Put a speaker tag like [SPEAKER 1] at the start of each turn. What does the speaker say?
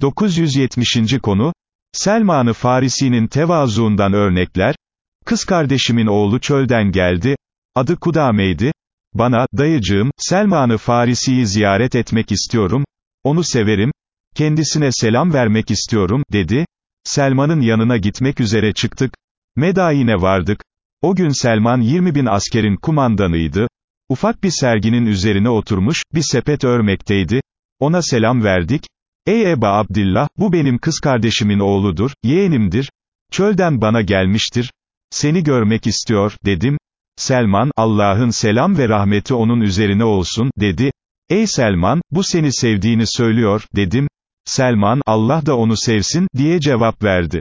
[SPEAKER 1] 970. konu, Selman-ı Farisi'nin tevazuundan örnekler, kız kardeşimin oğlu çölden geldi, adı Kudame'ydi, bana, dayıcığım, Selman-ı Farisi'yi ziyaret etmek istiyorum, onu severim, kendisine selam vermek istiyorum, dedi, Selman'ın yanına gitmek üzere çıktık, Medayine vardık, o gün Selman 20 bin askerin kumandanıydı, ufak bir serginin üzerine oturmuş, bir sepet örmekteydi, ona selam verdik, ey Eba Abdillah, bu benim kız kardeşimin oğludur, yeğenimdir, çölden bana gelmiştir, seni görmek istiyor, dedim, Selman, Allah'ın selam ve rahmeti onun üzerine olsun, dedi, ey Selman, bu seni sevdiğini söylüyor, dedim, Selman, Allah da onu sevsin, diye cevap verdi.